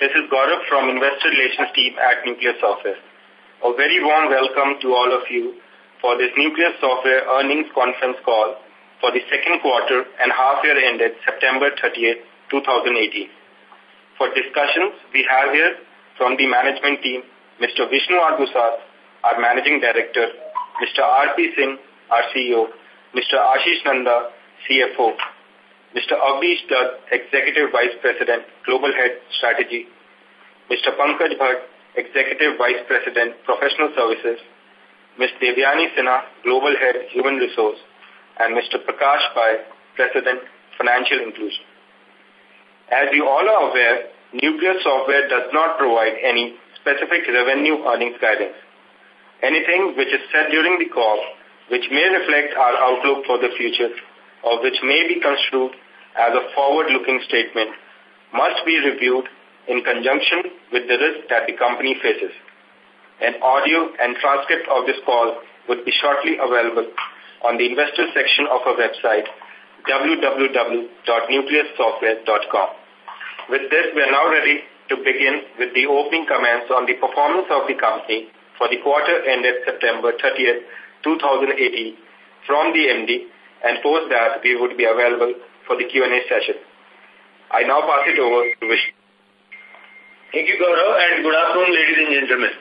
This is Gaurav from Investor Relations team at Nucleus Software. A very warm welcome to all of you for this Nucleus Software earnings conference call for the second quarter and half year ended September 30th, 2018. For discussions, we have here from the management team, Mr. Vishnu R. Our Managing Director, Mr. R.P. Singh, our CEO, Mr. Ashish Nanda, CFO, Mr. Avnish Dutt, Executive Vice President, Global Head Strategy, Mr. Pankaj Bhat, Executive Vice President, Professional Services, Ms. Devyani Sinha, Global Head, Human Resource, and Mr. Prakash Pai, President, Financial Inclusion. As you all are aware, Nucleus Software does not provide any specific revenue earnings guidance. Anything which is said during the call, which may reflect our outlook for the future, or which may be construed as a forward-looking statement, must be reviewed in conjunction with the risk that the company faces. An audio and transcript of this call would be shortly available on the investor section of our website, www.nucleussoftware.com. With this, we are now ready to begin with the opening comments on the performance of the company for the quarter ended September 30th, 2018 from the MD and post that we would be available for the Q&A session. I now pass it over to Vishnu. Thank you, Gaurav, and good afternoon, ladies and gentlemen.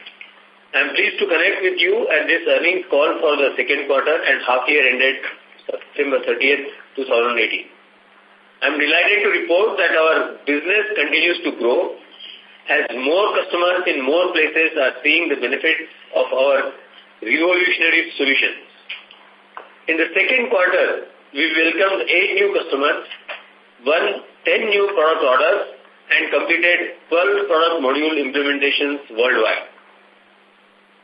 I am pleased to connect with you at this earnings call for the second quarter and half year ended September 30th, 2018. I am delighted to report that our business continues to grow as more customers in more places are seeing the benefits of our revolutionary solutions. In the second quarter, we welcomed eight new customers, won 10 new product orders, and completed 12 product module implementations worldwide.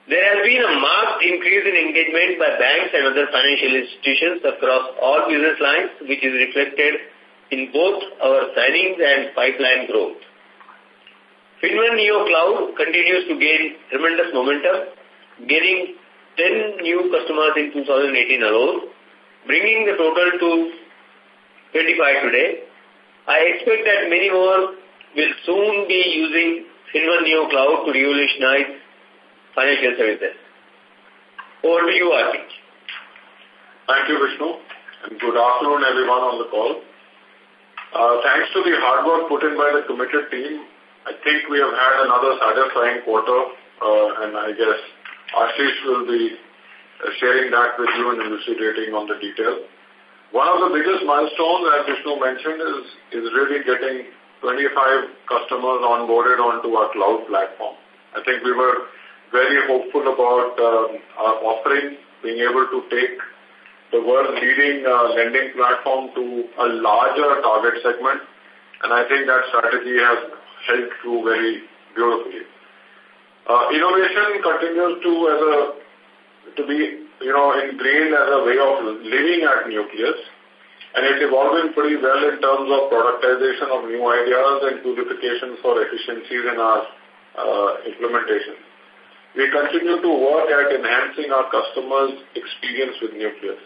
There has been a marked increase in engagement by banks and other financial institutions across all business lines, which is reflected in both our signings and pipeline growth. FinnOne Neo Cloud continues to gain tremendous momentum, gaining 10 new customers in 2018 alone, bringing the total to 25 today. I expect that many more will soon be using FinnOne Neo Cloud to revolutionize financial services. Over to you, R.P. Thank you, Vishnu, and good afternoon, everyone on the call. Uh, thanks to the hard work put in by the committed team, I think we have had another satisfying quarter, uh, and I guess Ashish will be uh, sharing that with you and elucidating on the detail. One of the biggest milestones, as Vishnu mentioned, is, is really getting 25 customers onboarded onto our cloud platform. I think we were very hopeful about um, our offering, being able to take the world's leading uh, lending platform to a larger target segment, and I think that strategy has held true very beautifully. Uh, innovation continues to as a to be you know ingrained as a way of living at Nucleus, and it's evolving pretty well in terms of productization of new ideas and purification for efficiencies in our uh, implementation. We continue to work at enhancing our customers' experience with Nucleus.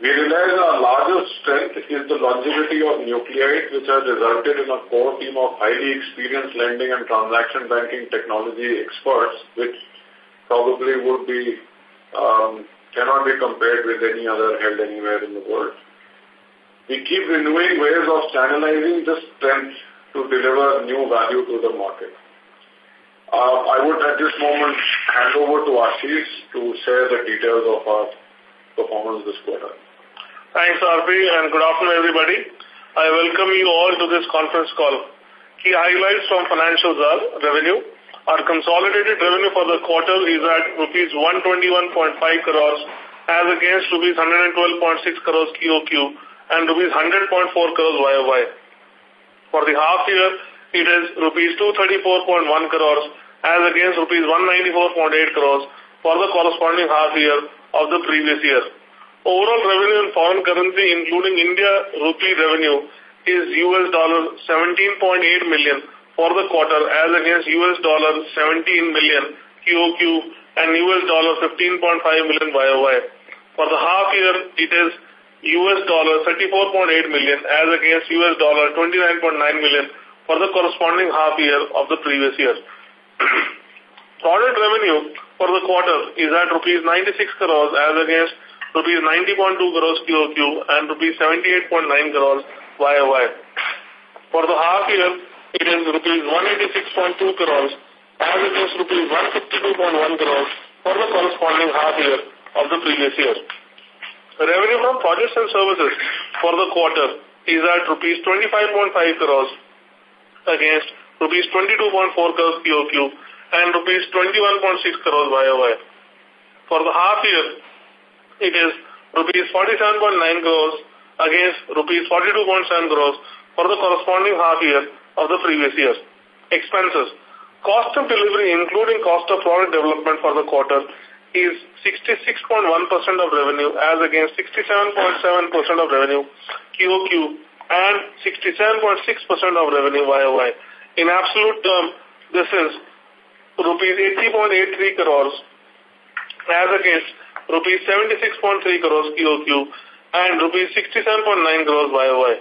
We realize our largest strength is the longevity of Nucleus, which has resulted in a core team of highly experienced lending and transaction banking technology experts, which probably would be, um, cannot be compared with any other held anywhere in the world. We keep renewing ways of channelizing this strength to deliver new value to the market. Uh, I would at this moment hand over to Ashish to share the details of our performance this quarter. Thanks, RP, and good afternoon, everybody. I welcome you all to this conference call. Key highlights from financials are revenue. Our consolidated revenue for the quarter is at rupees 121.5 crores as against rupees 112.6 crores QOQ and rupees 100.4 crores YOY. For the half year, it is rupees 234.1 crores as against rupees 194.8 crores for the corresponding half year of the previous year. Overall revenue in foreign currency, including India rupee revenue, is US dollar 17.8 million for the quarter as against US dollar 17 million QOQ and US dollar 15.5 million YOY. For the half year, it is US dollar 34.8 million as against US dollar 29.9 million for the corresponding half year of the previous year. Product revenue for the quarter is at rupees 96 crores as against rupees 90.2 crores QOQ and rupees 78.9 crores YOY. For the half year, it is rupees 186.2 crores as against rupees 152.1 crores for the corresponding half year of the previous year. Revenue from projects and services for the quarter is at rupees 25.5 crores against rupees 22.4 crores QOQ and rupees 21.6 crores YOY. For the half year, it is rupees 47.9 crores against rupees 42.7 crores for the corresponding half year of the previous year. Expenses. Cost of delivery, including cost of product development for the quarter, is 66.1% of revenue as against 67.7% of revenue QOQ and 67.6% of revenue YOY. In absolute term, this is rupees 80.83 crores as against rupees 76.3 crores QOQ and rupees 67.9 crores YOY.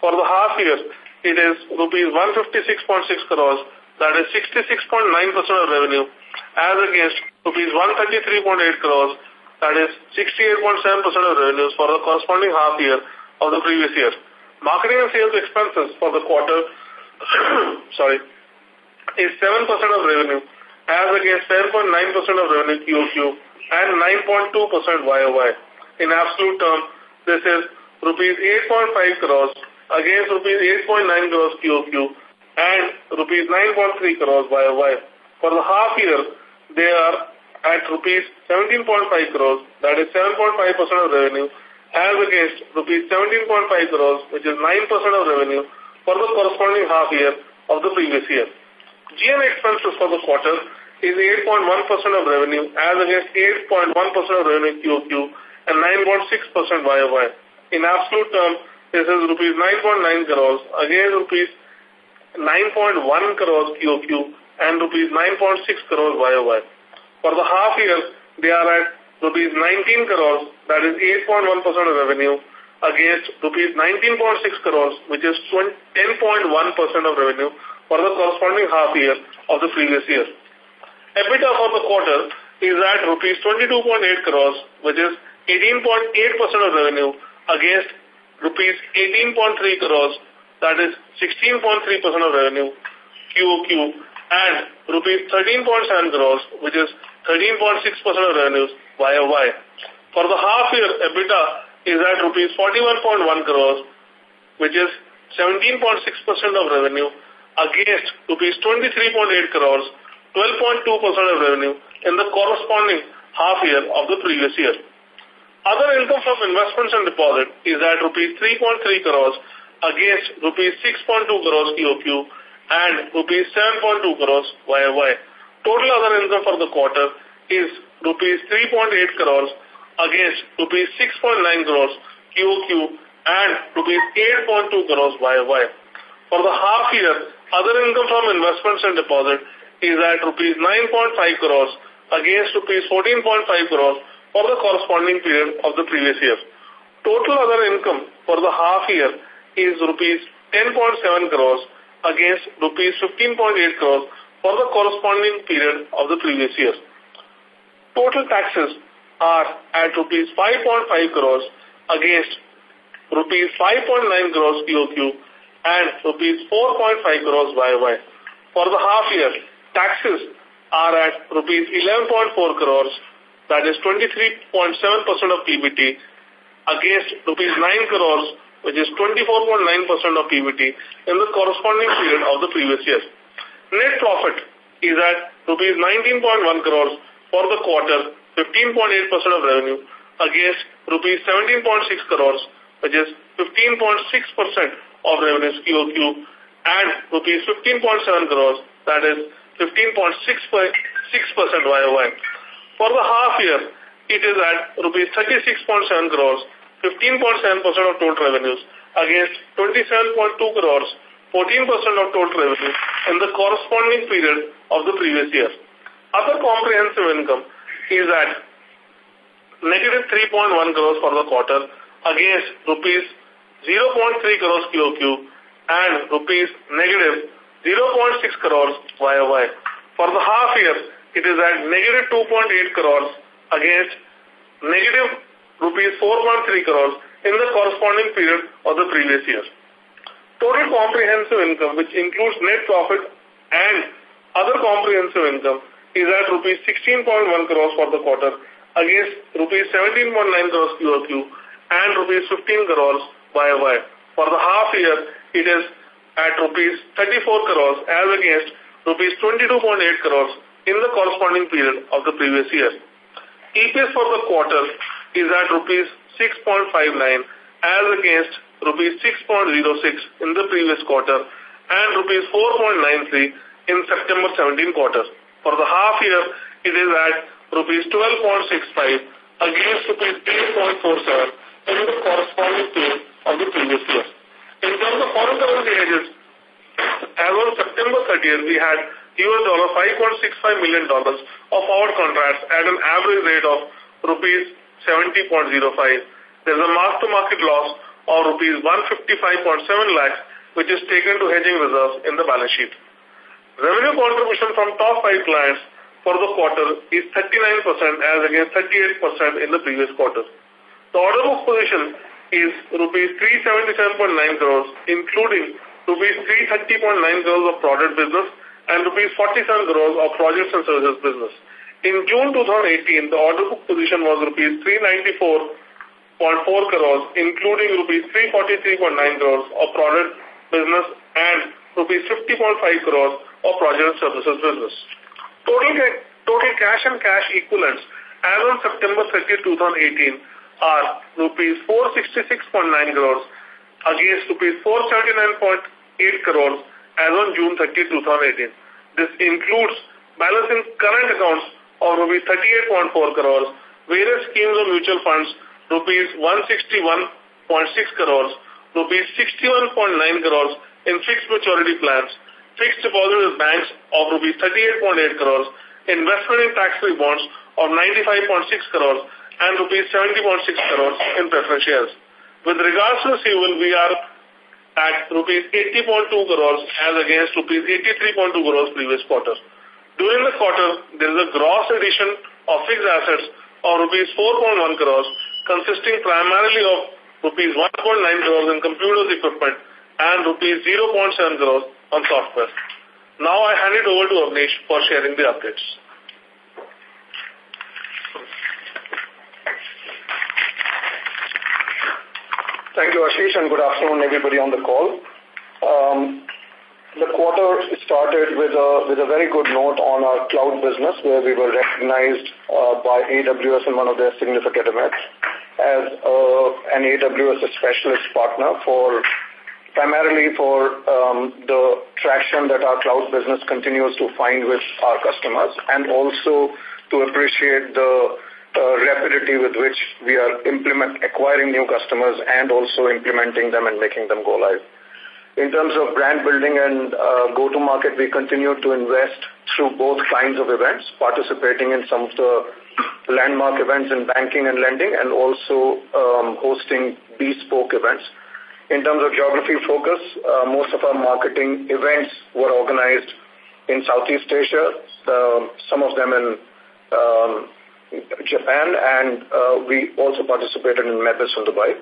For the half year, it is rupees 156.6 crores, that is 66.9% of revenue, as against rupees 133.8 crores, that is 68.7% of revenues for the corresponding half year of the previous year. Marketing and sales expenses for the quarter, sorry, is 7% of revenue, as against 7.9% of revenue QOQ and 9.2% YOY. In absolute terms, this is rupees 8.5 crores against rupees 8.9 crores QOQ and rupees 9.3 crores YOY. For the half year, they are at rupees 17.5 crores, that is 7.5% of revenue, as against rupees 17.5 crores, which is 9% of revenue, for the corresponding half year of the previous year. GM expenses for the quarter is 8.1% of revenue as against 8.1% of revenue QOQ and 9.6% YOY. In absolute term, this is rupees 9.9 crores against rupees 9.1 crores QOQ and rupees 9.6 crores YOY. For the half year, they are at rupees 19 crores, that is 8.1% of revenue, against rupees 19.6 crores, which is 10.1% of revenue for the corresponding half year of the previous year. EBITDA for the quarter is at rupees 22.8 crores, which is 18.8% of revenue, against rupees 18.3 crores, that is 16.3% of revenue, QOQ, and rupees 13.7 crores, which is 13.6% of revenues, YOY. For the half year, EBITDA is at rupees 41.1 crores, which is 17.6% of revenue, against rupees 23.8 crores, 12.2% of revenue in the corresponding half year of the previous year. Other income from investments and deposit is at rupees 3.3 crores against rupees 6.2 crores QOQ and rupees 7.2 crores YOY. Total other income for the quarter is rupees 3.8 crores against rupees 6.9 crores QOQ and rupees 8.2 crores YOY. For the half year, other income from investments and deposit is at rupees 9.5 crores against rupees 14.5 crores for the corresponding period of the previous year. Total other income for the half year is rupees 10.7 crores against rupees 15.8 crores for the corresponding period of the previous year. Total taxes are at rupees 5.5 crores against rupees 5.9 crores QOQ and rupees 4.5 crores YOY. For the half year, taxes are at rupees 11.4 crores, that is 23.7% of PBT, against rupees 9 crores, which is 24.9% of PBT in the corresponding period of the previous year. Net profit is at rupees 19.1 crores for the quarter, 15.8% of revenue, against rupees 17.6 crores, which is 15.6% of revenue QOQ, and rupees 15.7 crores, that is 15.6% YOY. For the half year, it is at rupees 36.7 crores, 15.7% of total revenues, against 27.2 crores, 14% of total revenue in the corresponding period of the previous year. Other comprehensive income is at negative 3.1 crores for the quarter against rupees 0.3 crores QOQ and rupees negative 0.6 crores YOY. For the half year, it is at negative 2.8 crores against negative rupees 4.3 crores in the corresponding period of the previous year. Total comprehensive income, which includes net profit and other comprehensive income, is at rupees 16.1 crores for the quarter against rupees 17.9 crores QOQ and rupees 15 crores YOY. For the half year, it is at rupees 34 crores as against rupees 22.8 crores in the corresponding period of the previous year. EPS for the quarter is at rupees 6.59 as against rupees 6.06 in the previous quarter and rupees 4.93 in September 17 quarter. For the half year, it is at rupees 12.65 against rupees 8.47 in the corresponding period of the previous year. In terms of foreign currency hedges, as of September 30th, we had US dollar $5.65 million of our contracts at an average rate of rupees 70.05. There's a mark-to-market loss of rupees 155.7 lakhs, which is taken to hedging reserves in the balance sheet. Revenue contribution from top five clients for the quarter is 39% as against 38% in the previous quarter. The order book position is rupees 377.9 crores, including rupees 330.9 crores of product business and rupees 47 crores of projects and services business. In June 2018, the order book position was rupees 394.4 crores, including rupees 343.9 crores of product business and rupees 50.5 crores of project services business. Total, total cash and cash equivalents as on September 30, 2018 are rupees 466.9 crores against rupees 479.8 crores as on June 30, 2018. This includes balance in current accounts of rupees 38.4 crores, various schemes of mutual funds rupees 161.6 crores, rupees 61.9 crores in fixed maturity plans, fixed deposit with banks of rupees 38.8 crores, investment in tax-free bonds of 95.6 crores, and rupees 70.6 crores in preference shares. With regards to receivable, we are at rupees 80.2 crores as against rupees 83.2 crores previous quarter. During the quarter, there is a gross addition of fixed assets of rupees 4.1 crores, consisting primarily of rupees 1.9 crores in computers equipment and rupees 0.7 crores on software. Now I hand it over to Avnish for sharing the updates. Thank you, Ashish, and good afternoon, everybody on the call. Um, the quarter started with a, with a very good note on our cloud business, where we were recognized uh, by AWS in one of their significant events as uh, an AWS specialist partner for primarily for um, the traction that our cloud business continues to find with our customers and also to appreciate the rapidity with which we are implement, acquiring new customers and also implementing them and making them go live. In terms of brand building and uh, go-to-market, we continue to invest through both kinds of events, participating in some of the landmark events in banking and lending and also um, hosting bespoke events. In terms of geography focus, uh, most of our marketing events were organized in Southeast Asia, uh, some of them in um, Japan, and uh, we also participated in MEBIS in Dubai.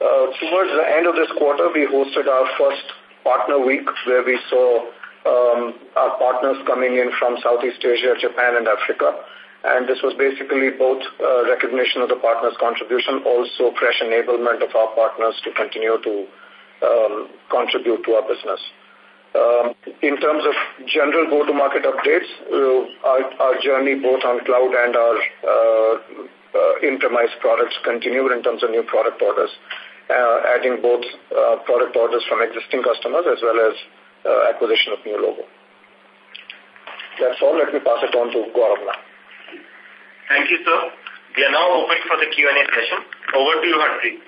Uh, towards the end of this quarter, we hosted our first partner week where we saw um, our partners coming in from Southeast Asia, Japan, and Africa. And this was basically both uh, recognition of the partners' contribution, also fresh enablement of our partners to continue to um, contribute to our business. Um, in terms of general go-to-market updates, uh, our, our, journey both on cloud and our uh, uh, in-premise products continued in terms of new product orders, uh, adding both uh, product orders from existing customers as well as uh, acquisition of new logo. That's all. Let me pass it on to Gaurav now. Thank you, sir. We are now open for the Q&A session. Over to you, Harpreet.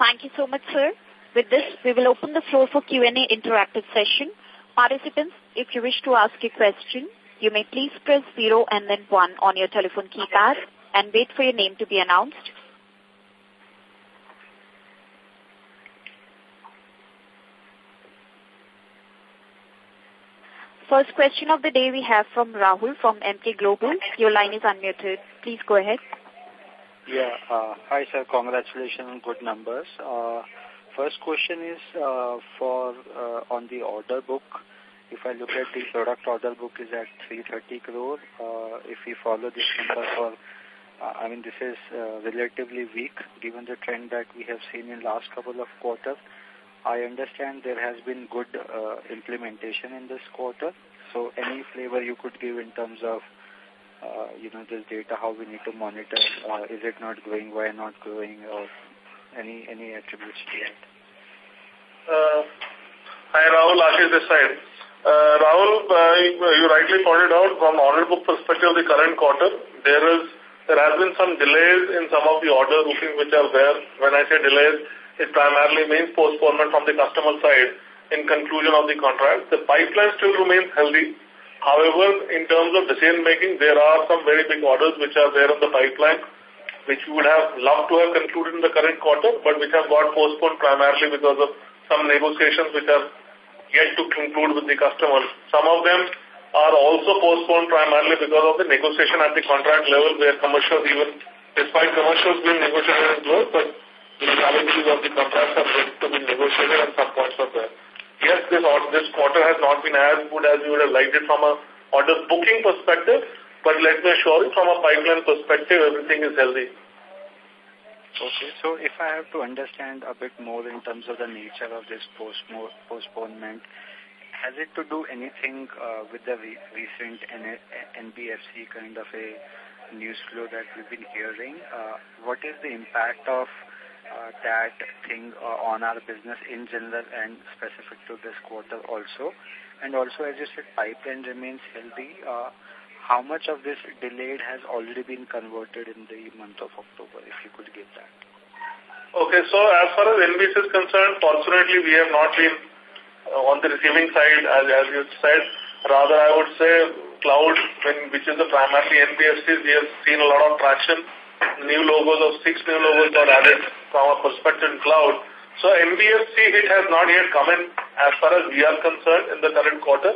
Thank you so much, sir. With this, we will open the floor for Q&A interactive session. Participants, if you wish to ask a question, you may please press 0 and then 1 on your telephone keypad and wait for your name to be announced. First question of the day we have from Rahul from Emkay Global. Your line is unmuted. Please go ahead. Yeah. Uh, hi, sir. Congratulations on good numbers. Uh, first question is uh, for uh, on the order book. If I look at the product order book is at 330 crore. Uh, if we follow this number for, uh, I mean, this is uh, relatively weak given the trend that we have seen in last couple of quarters. I understand there has been good uh, implementation in this quarter. So any flavor you could give in terms of, uh, you know, this data, how we need to monitor, uh, is it not growing, why not growing, or any any attributes to that? Uh, hi, Rahul, Ashish this side. Uh, Rahul, uh, you rightly pointed out from order book perspective of the current quarter, there is there has been some delays in some of the order booking which are there. When I say delays, it primarily means postponement from the customer side in conclusion of the contract. The pipeline still remains healthy. However, in terms of decision making, there are some very big orders which are there in the pipeline, which we would have loved to have concluded in the current quarter, but which have got postponed primarily because of some negotiations which are yet to conclude with the customers. Some of them are also postponed primarily because of the negotiation at the contract level where commercials even, despite commercials being negotiated in close, but the legalities of the contracts are yet to be negotiated and some points are there. Yes, this, this quarter has not been as good as we would have liked it from a order booking perspective, but let me assure you from a pipeline perspective, everything is healthy. Okay, so if I have to understand a bit more in terms of the nature of this post postponement, has it to do anything uh, with the re recent N NBFC kind of a news flow that we've been hearing? Uh, what is the impact of uh, that thing uh, on our business in general and specific to this quarter also? And also, as you said, pipeline remains healthy. Uh, how much of this delayed has already been converted in the month of October, if you could give that? Okay, so as far as NBC is concerned, fortunately, we have not been uh, on the receiving side, as, as you said. Rather, I would say cloud, when, which is the primarily NBFCs, we have seen a lot of traction new logos of six new logos are added from a perspective in cloud. So NBFC it has not yet come in as far as we are concerned in the current quarter.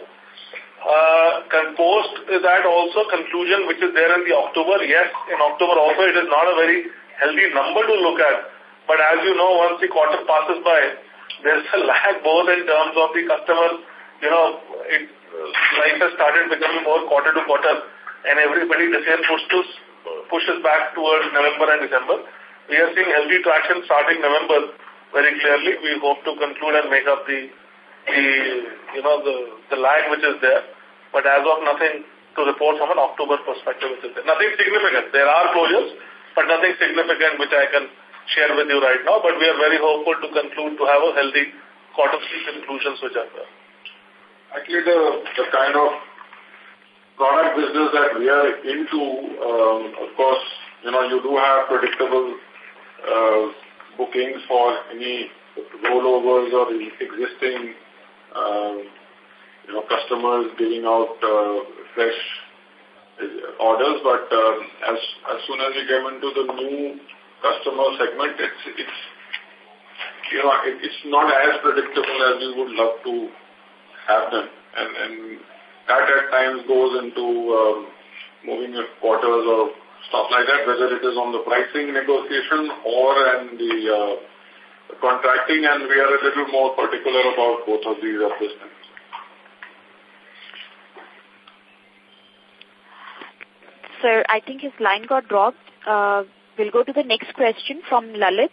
Uh, post that also conclusion which is there in the October, yes, in October also it is not a very healthy number to look at. But as you know, once the quarter passes by, there's a lag both in terms of the customer, you know, it, life has started becoming more quarter to quarter and everybody decision puts to pushes back towards November and December. We are seeing healthy traction starting November very clearly. We hope to conclude and make up the, the you know, the, the lag which is there. But as of nothing to report from an October perspective. Nothing significant. There are closures, but nothing significant which I can share with you right now. But we are very hopeful to conclude to have a healthy quarter three conclusions which are there. Actually, the, the kind of product business that we are into, um, of course, you know, you do have predictable uh, bookings for any rollovers or existing, um, you know, customers giving out uh, fresh orders. But um, as as soon as you get into the new customer segment, it's it's you know it, it's not as predictable as we would love to have them, and and that at times goes into um, moving quarters or stuff like that, whether it is on the pricing negotiation or in the uh, contracting, and we are a little more particular about both of these at this time. Sir, I think his line got dropped. Uh, we'll go to the next question from Lalit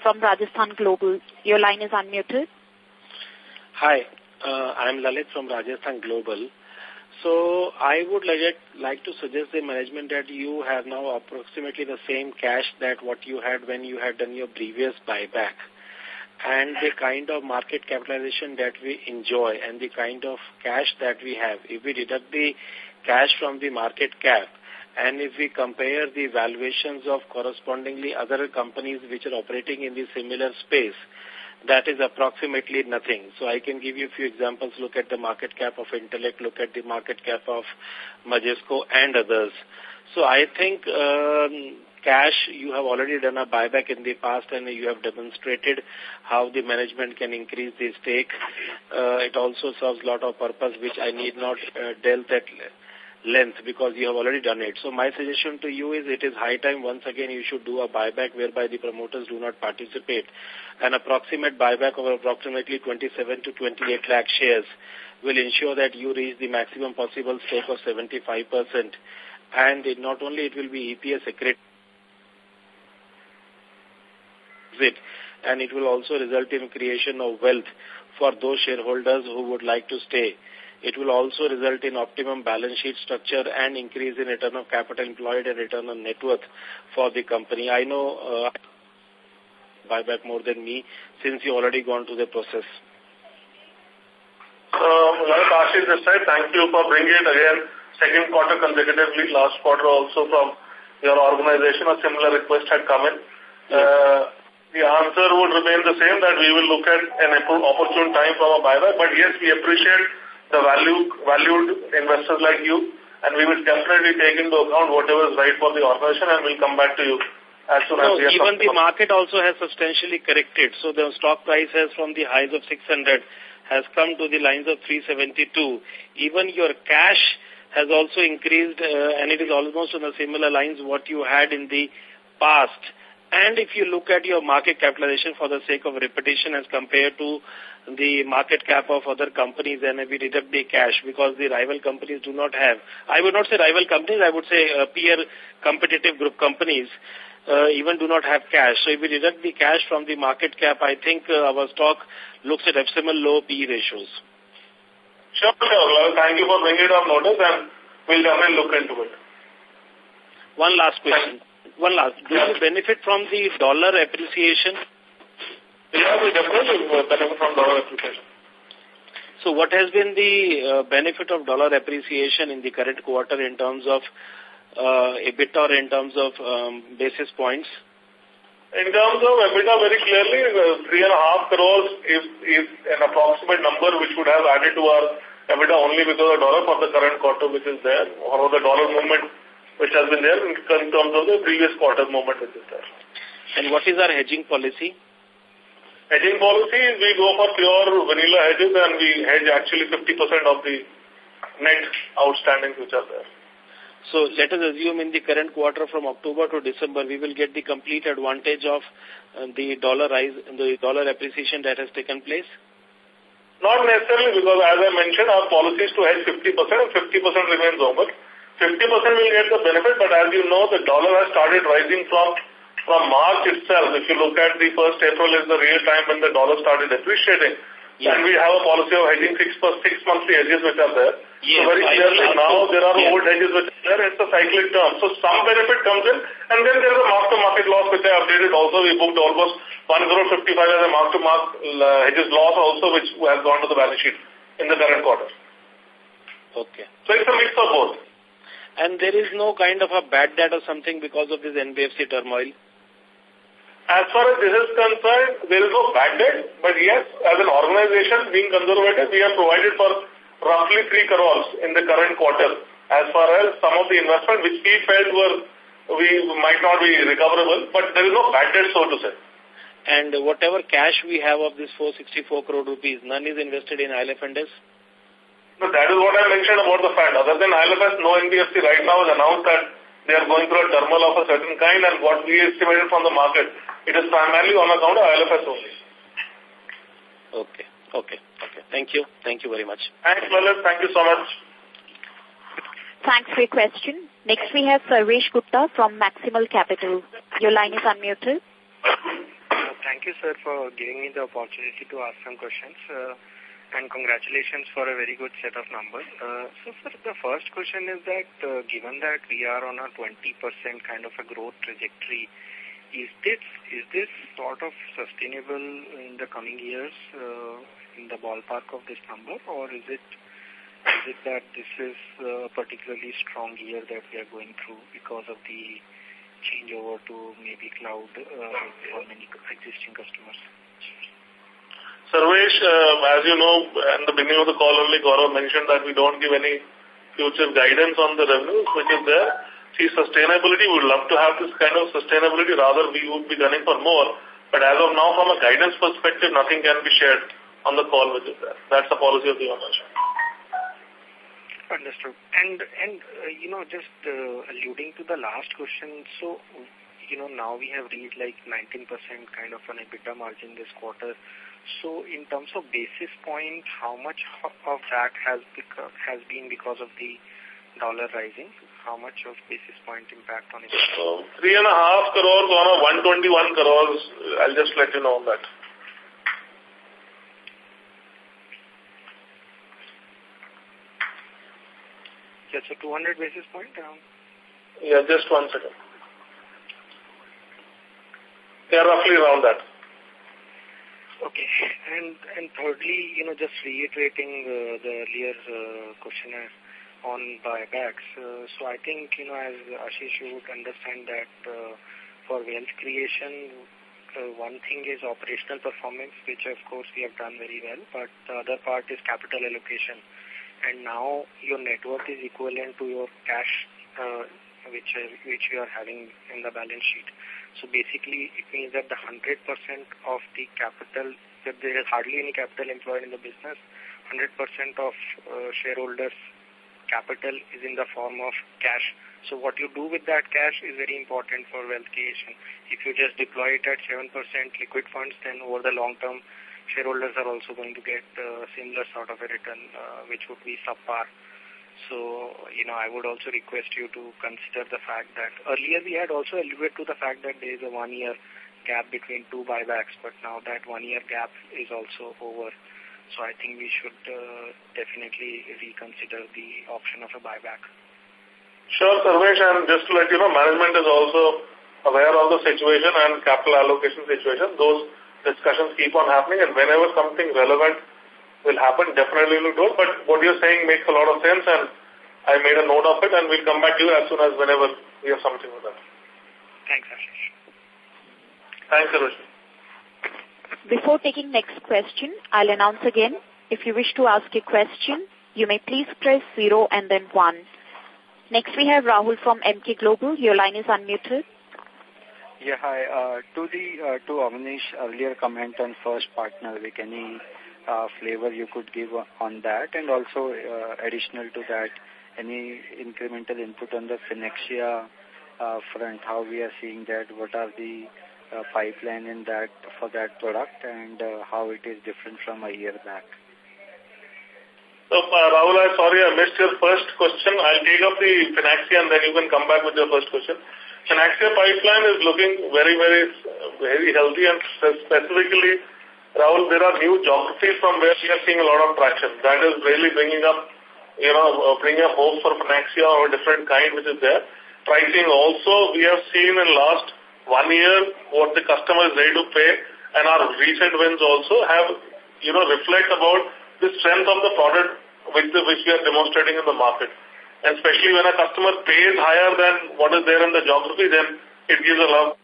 from Rajasthan Global. Your line is unmuted. Hi, uh, I'm Lalit from Rajasthan Global. So I would like, like to suggest the management that you have now approximately the same cash that what you had when you had done your previous buyback. And the kind of market capitalization that we enjoy and the kind of cash that we have, if we deduct the cash from the market cap, and if we compare the valuations of correspondingly other companies which are operating in the similar space, that is approximately nothing. So I can give you a few examples. Look at the market cap of Intellect, look at the market cap of Majesco and others. So I think um, cash, you have already done a buyback in the past and you have demonstrated how the management can increase the stake. Uh, it also serves a lot of purpose which I need not uh, delve that length because you have already done it. So my suggestion to you is it is high time once again you should do a buyback whereby the promoters do not participate. An approximate buyback of approximately 27 to 28 lakh shares will ensure that you reach the maximum possible stake of 75% and it not only it will be EPS accretive and it will also result in creation of wealth for those shareholders who would like to stay. It will also result in optimum balance sheet structure and increase in return of capital employed and return on net worth for the company. I know uh, buyback more than me since you already gone through the process. Um, like Ashish said, thank you for bringing it again second quarter consecutively, last quarter also from your organization, a similar request had come in. Uh, the answer would remain the same that we will look at an opportune time from a buyback, but yes, we appreciate the value, valued investors like you, and we will definitely take into account whatever is right for the organization, and we'll come back to you as soon no, as we even the market also has substantially corrected. So the stock price has from the highs of 600 has come to the lines of 372. Even your cash has also increased uh, and it is almost on the similar lines what you had in the past. And if you look at your market capitalization for the sake of repetition as compared to the market cap of other companies and we deduct the cash because the rival companies do not have. I would not say rival companies, I would say uh, peer competitive group companies uh, even do not have cash. So if we deduct the cash from the market cap, I think uh, our stock looks at abysmal low P ratios. Sure, sure. Thank you for bringing it up notice and we'll definitely look into it. One last question. One last. Do you benefit from the dollar appreciation? Yeah, we definitely benefit from dollar appreciation. So what has been the uh, benefit of dollar appreciation in the current quarter in terms of uh, EBITDA or in terms of um, basis points? In terms of EBITDA, very clearly, uh, three and a half crores is, is an approximate number which would have added to our EBITDA only because of the dollar for the current quarter which is there, or the dollar movement which has been there in terms of the previous quarter movement which is there. And what is our hedging policy? Hedging policy is we go for pure vanilla hedges and we hedge actually 50% of the net outstandings which are there. So let us assume in the current quarter from October to December, we will get the complete advantage of uh, the dollar rise, the dollar appreciation that has taken place? Not necessarily because as I mentioned, our policy is to hedge 50% and 50% remains open. 50% will get the benefit, but as you know, the dollar has started rising from from March itself. If you look at the first April is the real time when the dollar started appreciating. Yes. And we have a policy of hedging six, for six monthly hedges which are there. Yes, so very clearly now there are yes. old hedges which are there. It's a cyclic term. So some benefit comes in and then there is a mark-to-market loss which I updated also. We booked almost 1 crore 55 as a mark-to-market uh, hedges loss also which has gone to the balance sheet in the current quarter. Okay. So it's a mix of both. And there is no kind of a bad debt or something because of this NBFC turmoil? As far as this is concerned, there is no bad debt, but yes, as an organization being conservative, we have provided for roughly 3 crores in the current quarter as far as some of the investment which we felt were we might not be recoverable, but there is no bad debt, so to say. And whatever cash we have of this 464 crore rupees, none is invested in IL&FS? No, that is what I mentioned about the fund. Other than IL&FS, no NBFC right now has announced that they are going through a turmoil of a certain kind and what we estimated from the market it is primarily on account of IL&FS only. Okay. Okay. Okay. Thank you. Thank you very much. Thanks, Lalit. Thank you so much. Thanks for your question. Next, we have Sarvesh Gupta from Maximal Capital. Your line is unmuted. Thank you, sir, for giving me the opportunity to ask some questions. Uh, and congratulations for a very good set of numbers. Uh, so, sir, the first question is that uh, given that we are on a 20% kind of a growth trajectory, is this is this sort of sustainable in the coming years uh, in the ballpark of this number, or is it is it that this is a particularly strong year that we are going through because of the changeover to maybe cloud uh, for many existing customers? Sarvesh, uh, as you know, in the beginning of the call only Gaurav mentioned that we don't give any future guidance on the revenues, which is there. see sustainability. We would love to have this kind of sustainability. Rather, we would be gunning for more. But as of now, from a guidance perspective, nothing can be shared on the call with you. That's the policy of the organization. Understood. And, and uh, you know, just uh, alluding to the last question, so, you know, now we have reached like 19% kind of an EBITDA margin this quarter. So in terms of basis point, how much of that has, become, has been because of the dollar rising? How much of basis point impact on it? So, three and a half crores on a 121 crores. I'll just let you know that. Yeah, so 200 basis point around? Yeah, just one second. They are roughly around that. Okay. And and thirdly, you know, just reiterating uh, the earlier uh, questionnaire on buybacks. Uh, so I think, you know, as Ashish, you would understand that for wealth creation, one thing is operational performance, which of course we have done very well, but the other part is capital allocation and now your net worth is equivalent to your cash which which you are having in the balance sheet. So basically, it means that the 100% of the capital, that there is hardly any capital employed in the business, 100% of uh, shareholders' capital is in the form of cash. So what you do with that cash is very important for wealth creation. If you just deploy it at 7% liquid funds, then over the long term, shareholders are also going to get uh, similar sort of a return, uh, which would be subpar. So, you know, I would also request you to consider the fact that earlier we had also alluded to the fact that there is a one-year gap between two buybacks, but now that one-year gap is also over. So I think we should uh, definitely reconsider the option of a buyback. Sure, Sarvesh, and just to let you know, management is also aware of the situation and capital allocation situation. Those discussions keep on happening and whenever something relevant will happen, definitely we'll do. But what you're saying makes a lot of sense and I made a note of it and we'll come back to you as soon as whenever we have something with that. Thanks, Ashish. Thanks, Sarvesh. Before taking next question, I'll announce again. If you wish to ask a question, you may please press 0 and then 1. Next we have Rahul from Emkay Global. Your line is unmuted. Yeah, hi. Uh, to the uh, to Avnish earlier comment on first partner, like any uh, flavor you could give on that, and also uh, additional to that, any incremental input on the FinnAxia uh, front, how we are seeing that, what are the uh, pipeline in that for that product, and uh, how it is different from a year back. So, uh, Rahul, I'm sorry I missed your first question. I'll take up the FinnAxia and then you can come back with your first question. FinnAxia pipeline is looking very, very, very healthy and specifically, Rahul, there are new geographies from where we are seeing a lot of traction. That is really bringing up, you know, uh, bringing up hope for FinnAxia or different kind which is there. Pricing also, we have seen in last one year what the customer is ready to pay and our recent wins also have, you know, reflect about the strength of the product which, the, which we are demonstrating in the market especially when a customer pays higher than what is there in the geography, then it gives a lot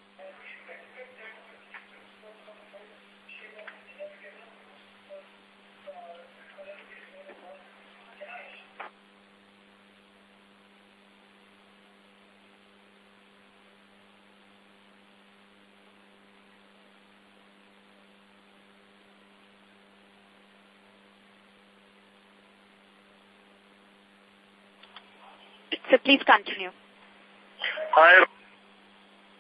So please continue. Hi,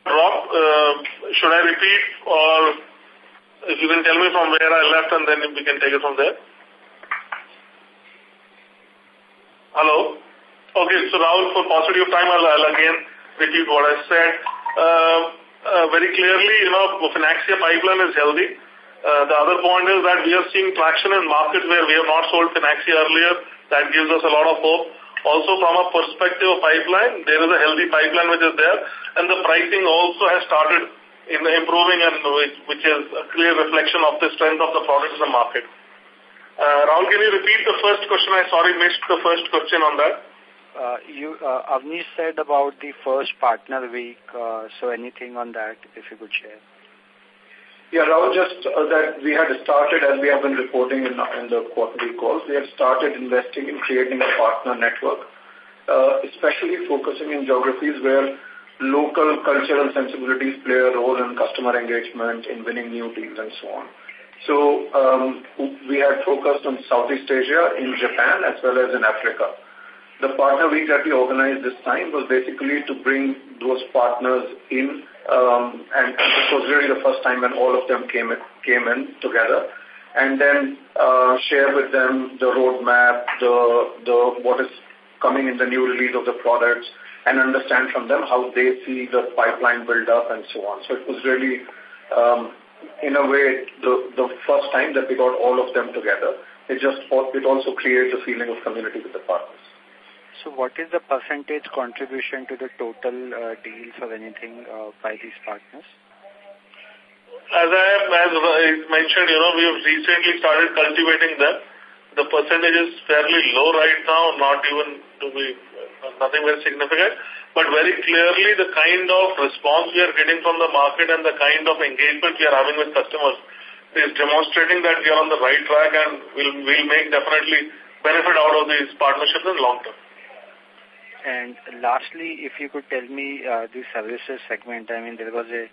Rob. Uh, should I repeat or if you can tell me from where I left and then we can take it from there? Hello? Okay, so Rahul, for paucity of time, I'll, I'll again repeat what I said. Uh, uh, very clearly, you know, FinnAxia pipeline is healthy. Uh, the other point is that we are seeing traction in markets where we have not sold FinnAxia earlier. That gives us a lot of hope. Also from a perspective of pipeline, there is a healthy pipeline which is there and the pricing also has started in improving and which, which is a clear reflection of the strength of the product in the market. Uh, Rahul, can you repeat the first question? I sorry missed the first question on that. Uh, you, uh, Avnish said about the first partner week, uh, so anything on that if you could share. Yeah, Rahul, just uh, that we had started, as we have been reporting in, in the quarterly calls, we have started investing in creating a partner network. uh, especially focusing in geographies where local cultural sensibilities play a role in customer engagement, in winning new deals and so on. So um, we had focused on Southeast Asia, in Japan, as well as in Africa. The partner week that we organized this time was basically to bring those partners in, um, and this was really the first time when all of them came came in together, and then uh, share with them the roadmap, the the what is coming in the new release of the products, and understand from them how they see the pipeline build up and so on. So it was really um, in a way, the, the first time that we got all of them together, it just it also creates a feeling of community with the partners. So what is the percentage contribution to the total uh, deals or anything uh, by these partners? As I as I mentioned, you know, we have recently started cultivating them. The percentage is fairly low right now, not even to be, nothing very significant. But very clearly, the kind of response we are getting from the market and the kind of engagement we are having with customers is demonstrating that we are on the right track and we'll, we'll make definitely benefit out of these partnerships in long term. And lastly, if you could tell me uh, the services segment, I mean, there was a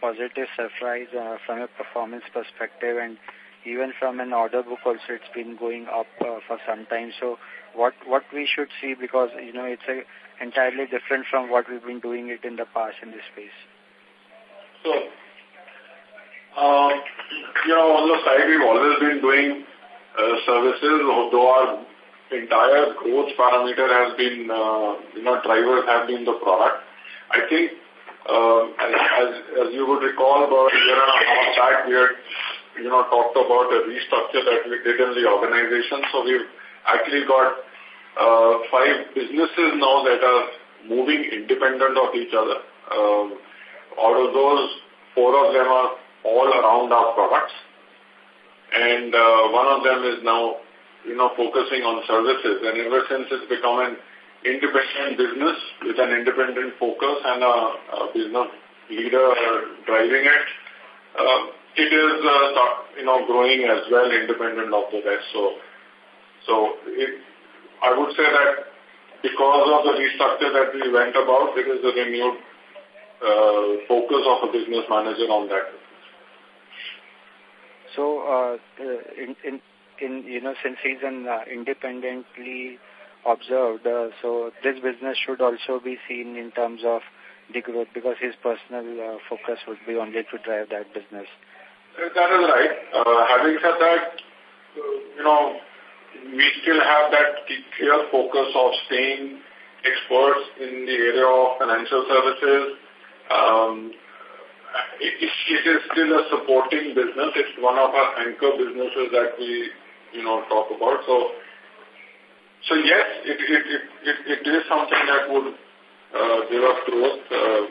positive surprise uh, from a performance perspective and even from an order book also it's been going up uh, for some time. So what what we should see because, you know, it's a entirely different from what we've been doing it in the past in this space? So, um, you know, on the side, we've always been doing uh, services, although our entire growth parameter has been, uh, you know, drivers have been the product. I think, uh, as, as you would recall, about a year and a half back, we had, you know, talked about a restructure that we did in the organization. So we've actually got uh, five businesses now that are moving independent of each other. Um, out of those, four of them are all around our products. And uh, one of them is now, you know, focusing on services. And ever since it's become an independent business with an independent focus and a, a business leader driving it, uh, it is, uh, you know, growing as well independent of the rest. So, so it, I would say that because of the restructure that we went about, there is a renewed uh, focus of a business manager on that. So, uh, in, in, in, you know, since he's an uh, independently observed, uh, so this business should also be seen in terms of the growth because his personal uh, focus would be only to drive that business. That is right. Uh, having said that, you know, we still have that clear focus of staying experts in the area of financial services. Um, it, it is still a supporting business. It's one of our anchor businesses that we, you know, talk about. So, so yes, it, it, it, it, it is something that would uh, give us growth uh,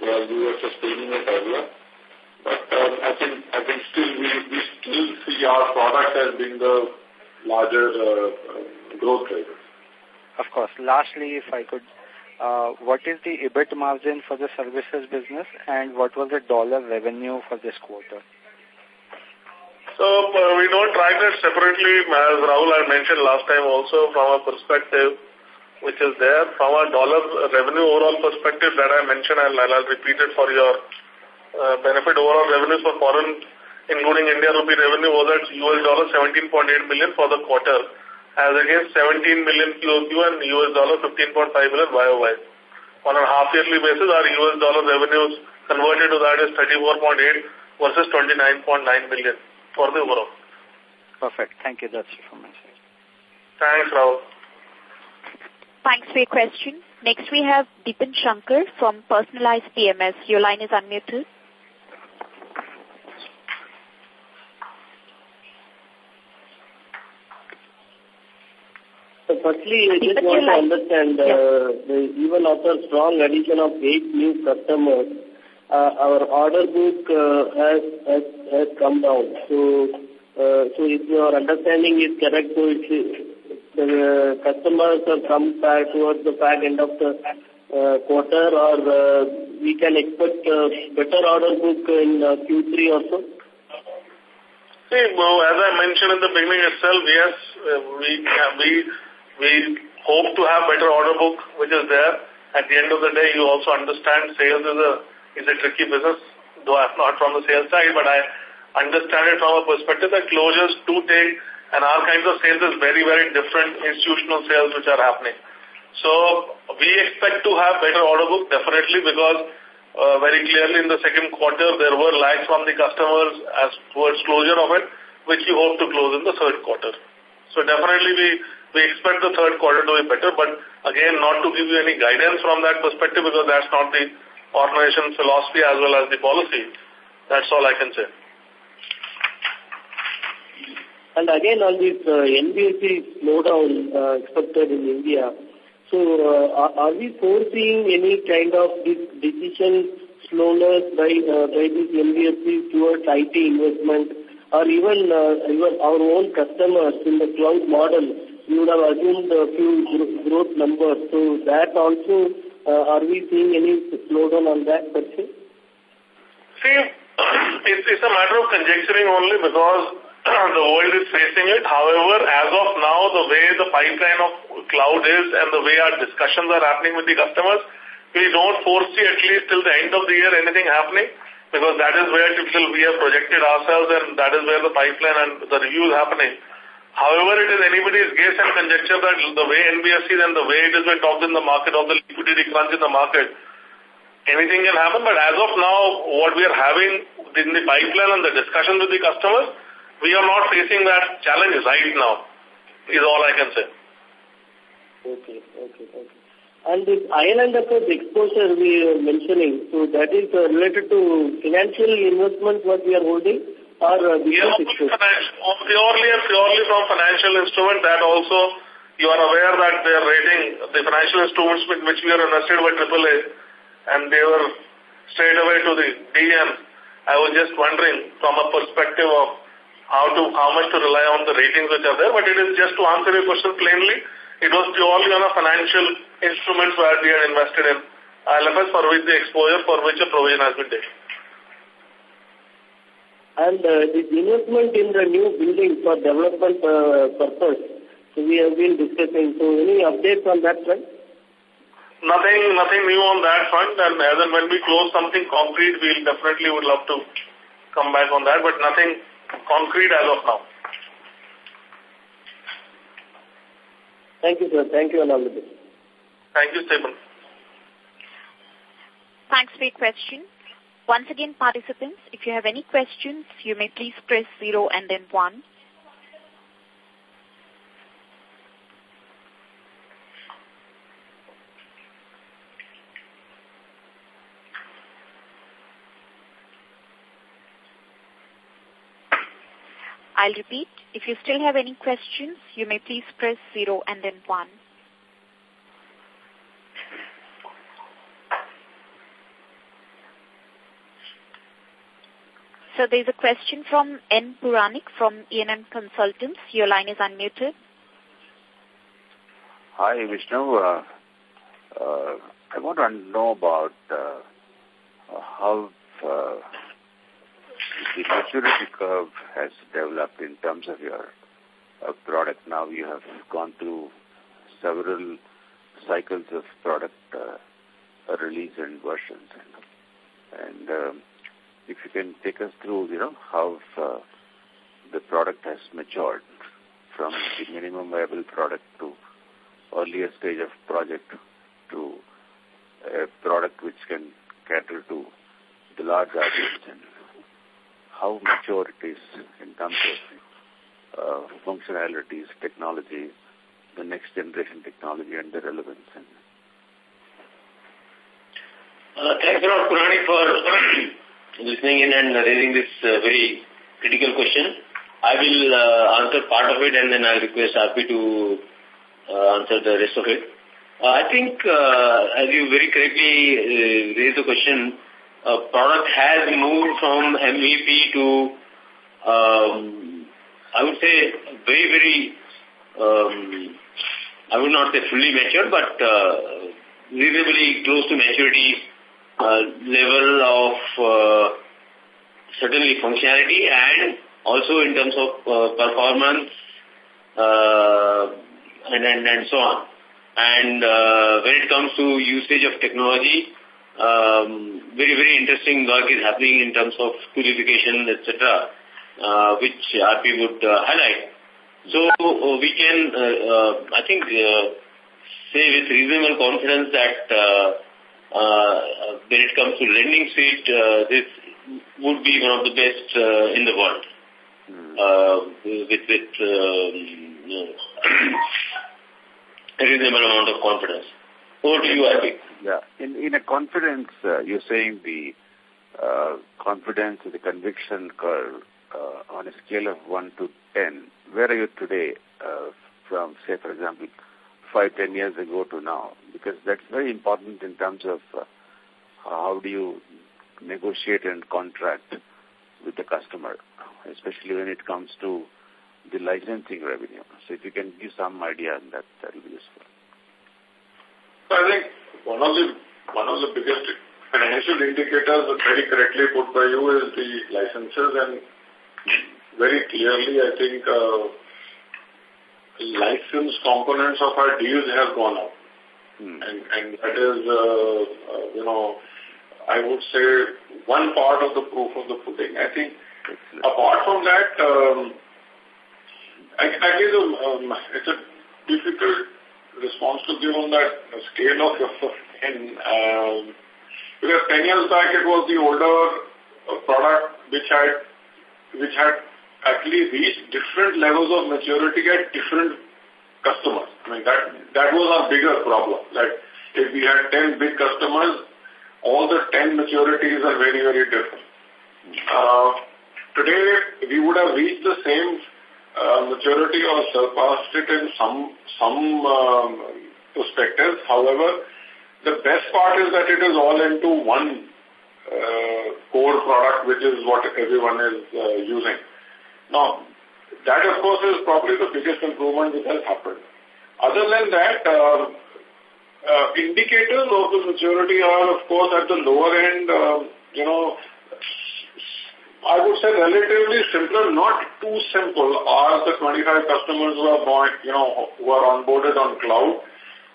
where we were sustaining it earlier. But uh, I think I think still we, we still see our product as being the larger uh, growth drivers. Of course. Lastly, if I could, uh, what is the EBIT margin for the services business and what was the dollar revenue for this quarter? So uh, we don't track that separately, as Rahul had mentioned last time also from a perspective which is there. From a dollar revenue overall perspective that I mentioned, and I'll repeat it for your uh, benefit. Overall revenues for foreign including India rupee revenue, was at US dollar 17.8 million for the quarter, as against 17 million QOQ and US dollar 15.5 million YOY. On a half-yearly basis, our US dollar revenues converted to that is 34.8 versus 29.9 million for the overall. Perfect. Thank you. That's it from my side. Thanks, Rahul. Thanks for your question. Next, we have Deepan Shankar from Personalized PMS. Your line is unmuted. So firstly, I just want to understand, uh, the, even after strong addition of eight new customers, our order book uh, has, has, has come down. So, uh, so if your understanding is correct, so the uh, customers have come back towards the back end of the uh, quarter or uh, we can expect uh, better order book in uh, Q3 also? See, as I mentioned in the beginning itself, yes, uh, we, we we hope to have better order book, which is there. At the end of the day, you also understand sales is a, is a tricky business, though I'm not from the sales side, but I understand it from a perspective that closures do take, and our kinds of sales is very, very different institutional sales which are happening. So we expect to have better order book, definitely, because uh, very clearly in the second quarter, there were lags from the customers as towards closure of it, which we hope to close in the third quarter. So definitely we, we expect the third quarter to be better, but again, not to give you any guidance from that perspective because that's not the organization's philosophy as well as the policy. That's all I can say. And again, on this uh, NBFC slowdown uh, expected in India, so uh, are, we foreseeing any kind of this decision slowness by, uh, by these NBFCs towards IT investment or even even our own customers in the cloud model, you would have assumed a few growth numbers. So that also, Uh, are we seeing any slowdown on that per se? See, it's, it's a matter of conjecturing only because the world is facing it. However, as of now, the way the pipeline of cloud is and the way our discussions are happening with the customers, we don't foresee at least till the end of the year anything happening because that is where typically we have projected ourselves and that is where the pipeline and the review is happening. However, it is anybody's guess and conjecture that the way NBFCs and the way it has been talked in the market of the liquidity crunch in the market, anything can happen. But as of now, what we are having in the pipeline and the discussions with the customers, we are not facing that challenge right now, is all I can say. Okay, okay, okay. And this island approach exposure we are mentioning, so that is uh, related to financial investments what we are holding or uh, yeah. Purely, purely from financial instrument that also you are aware that they are rating the financial instruments with which we are invested with AAA and they were straight away to the DM. I was just wondering from a perspective of how to how much to rely on the ratings which are there, but it is just to answer your question plainly, it was purely on a financial instruments where we are invested in ILFS for which the exposure for which a provision has been taken. And uh, the investment in the new building for development uh, purpose, so we have been discussing. So any updates on that front? Nothing, nothing new on that front. And as and when we close something concrete, we'll definitely would love to come back on that, but nothing concrete as of now. Thank you, sir. Thank you and all the best. Thank you, Stephen. Thanks for your question. Once again, participants, if you have any questions, you may please press 0 and then 1. I'll repeat, if you still have any questions, you may please press 0 and then 1. sir. There's a question from N. Puranik from ENM Consultants. Your line is unmuted. Hi, Vishnu. Uh, uh, I want to know about uh, how uh, the maturity curve has developed in terms of your uh, product. Now you have gone through several cycles of product uh, release and versions. And, and um, if you can take us through, you know, how uh, the product has matured from the minimum viable product to earlier stage of project to a product which can cater to the large audience and how mature it is in terms of uh, functionalities, technology, the next generation technology and the relevance. Uh, thanks a lot, Purani, for listening in and raising this uh, very critical question. I will uh, answer part of it and then I'll request RP to uh, answer the rest of it. I think, as you very correctly raised the question, product has moved from MVP to, um, I would say, very, very, um, I would not say fully mature, but reasonably close to maturity level of uh, certainly functionality and also in terms of uh, performance uh, and, and, and so on. And uh, when it comes to usage of technology, um, very, very interesting work is happening in terms of purification, etc., uh, which RP would uh, highlight. So uh, we can, uh, uh, I think, uh, say with reasonable confidence that uh, uh, when it comes to lending suite, uh, this would be one of the best uh, in the world hmm. uh, with, with um, a reasonable amount of confidence. Over to you, I think. Yeah. In, in a confidence, uh, you're saying the uh, confidence, the conviction curve uh, on a scale of 1 to 10, where are you today uh, from, say, for example, five, ten years ago to now? Because that's very important in terms of uh, how do you negotiate and contract with the customer, especially when it comes to the licensing revenue. So if you can give some idea on that, that will be useful. So I think one of the one of the biggest financial indicators very correctly put by you is the licenses and very clearly I think uh, license components of our deals have gone up. Hmm. And, and that is, uh, uh, you know, I would say one part of the proof of the pudding. I think apart from that, um, I, I guess um, it's a difficult response to give on that scale of in, um, because 10 years back it was the older product which had which had actually reached different levels of maturity at different customers. I mean, that, that was our bigger problem. Like, if we had 10 big customers, all the 10 maturities are very, very different. Uh, today, we would have reached the same uh, maturity or surpassed it in some, some um, perspectives. However, the best part is that it is all into one uh, core product, which is what everyone is uh, using. Now, that of course is probably the biggest improvement which has happened. Other than that, uh, uh, indicators of the maturity are of course at the lower end, uh, you know, I would say relatively simpler, not too simple are the 25 customers who are, born, you know, who are onboarded on cloud.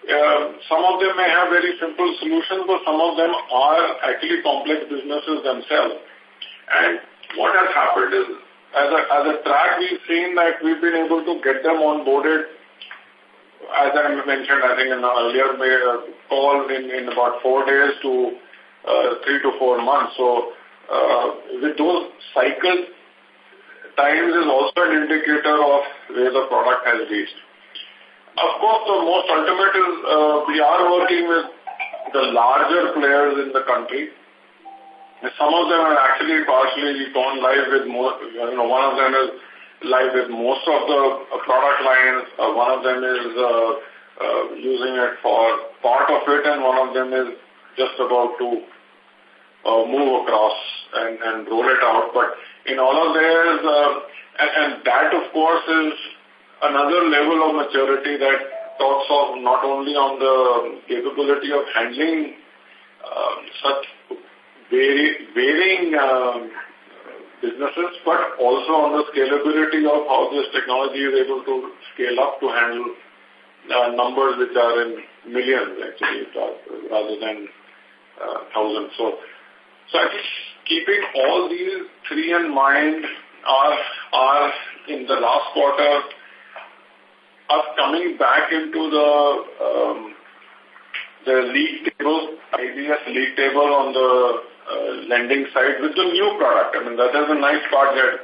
Uh, some of them may have very simple solutions, but some of them are actually complex businesses themselves. And what has happened is as a, as a track, we've seen that we've been able to get them onboarded, as I mentioned, I think in an earlier uh, call, in, in about four days to uh, three to four months. So uh, with those cycles, times is also an indicator of where the product has reached. Of course, the most ultimate is uh, we are working with the larger players in the country some of them are actually partially gone live with more, you know, one of them is live with most of the uh, product lines. Uh, one of them is uh, uh, using it for part of it and one of them is just about to uh, move across and, and roll it out. But in all of theirs, and, and that of course is another level of maturity that talks of not only on the capability of handling such varying um, businesses, but also on the scalability of how this technology is able to scale up to handle uh, numbers which are in millions actually rather than uh, thousands. So, so I think keeping all these three in mind are, are in the last quarter are coming back into the um, the league table, IBS league table on the uh, lending side with the new product. I mean, that is a nice part that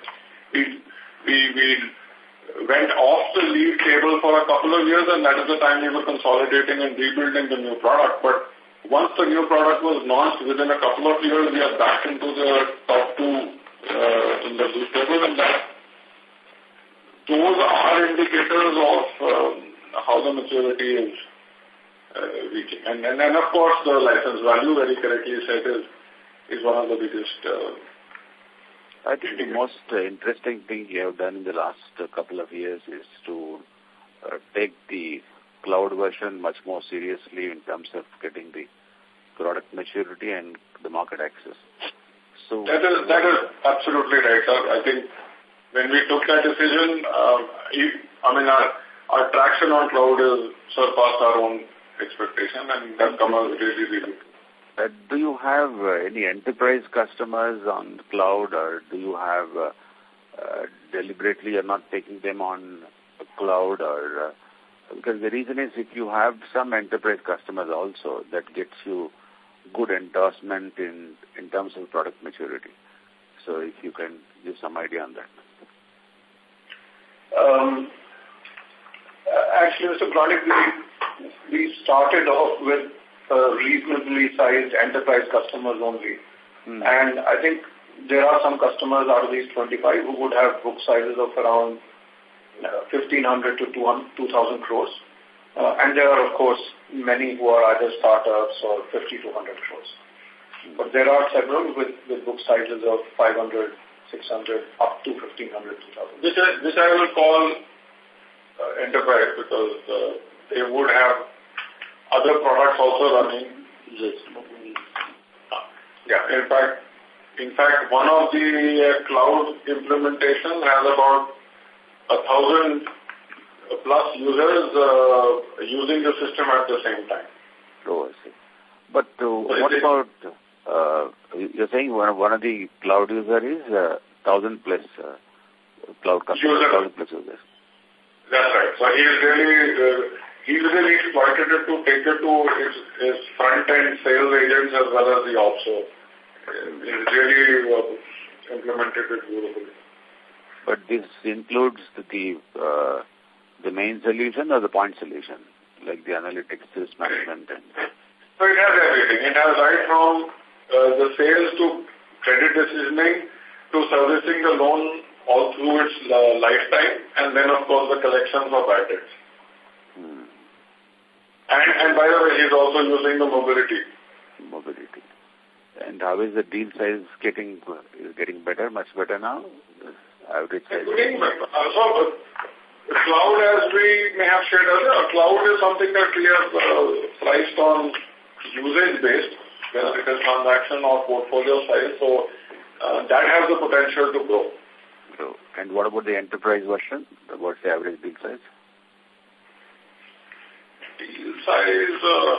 we, we, we went off the lead table for a couple of years and that is the time we were consolidating and rebuilding the new product. But once the new product was launched within a couple of years, we are back into the top two uh, in the lead table and that those are indicators of um, how the maturity is uh, reaching. And, and, and of course the license value, very correctly said, is is one of the biggest. Uh, I think the most uh, interesting thing you have done in the last uh, couple of years is to uh, take the cloud version much more seriously in terms of getting the product maturity and the market access. So that is that is absolutely right, sir. I think when we took that decision, uh, I mean our our traction on cloud is surpassed our own expectation and that come out really, really uh, do you have uh, any enterprise customers on cloud or do you have uh, uh, deliberately you're not taking them on cloud or uh, because the reason is if you have some enterprise customers also that gets you good endorsement in in terms of product maturity. So if you can give some idea on that. Um, actually, Mr. Pranik, we, we started off with uh, reasonably sized enterprise customers only. Mm. And I think there are some customers out of these 25 who would have book sizes of around uh, 1500 to 2000 crores. Uh, and there are, of course, many who are either startups or 50 to 100 crores. But there are several with, with book sizes of 500, 600, up to 1500, 2000. This, I, this I will call uh, enterprise because uh, they would have other products also running. Yes. Yeah, in fact, in fact, one of the uh, cloud implementations has about a thousand plus users uh, using the system at the same time. Oh, I see. But uh, what about, uh, you're saying one, one of the cloud users is uh, thousand plus uh, cloud customers, User. thousand plus users. That's right. So he is really, uh, really exploited it to take it to his, his front-end sales agents as well as the ops. So really uh, implemented it beautifully. But this includes the uh, the main solution or the point solution, like the analytics, risk management? And... So it has everything. It has right from uh, the sales to credit decisioning to servicing the loan all through its uh, lifetime and then of course the collections of. Hmm. And, and by the way, he's also using the mobility. Mobility. And how is the deal size getting is getting better, much better now? Average size. Getting better. Uh, so, cloud, as we may have shared earlier, cloud is something that we have uh, priced on usage-based, whether it is transaction or portfolio size. So uh, that has the potential to grow. So, and what about the enterprise version? What's the average deal size? Deal size, uh,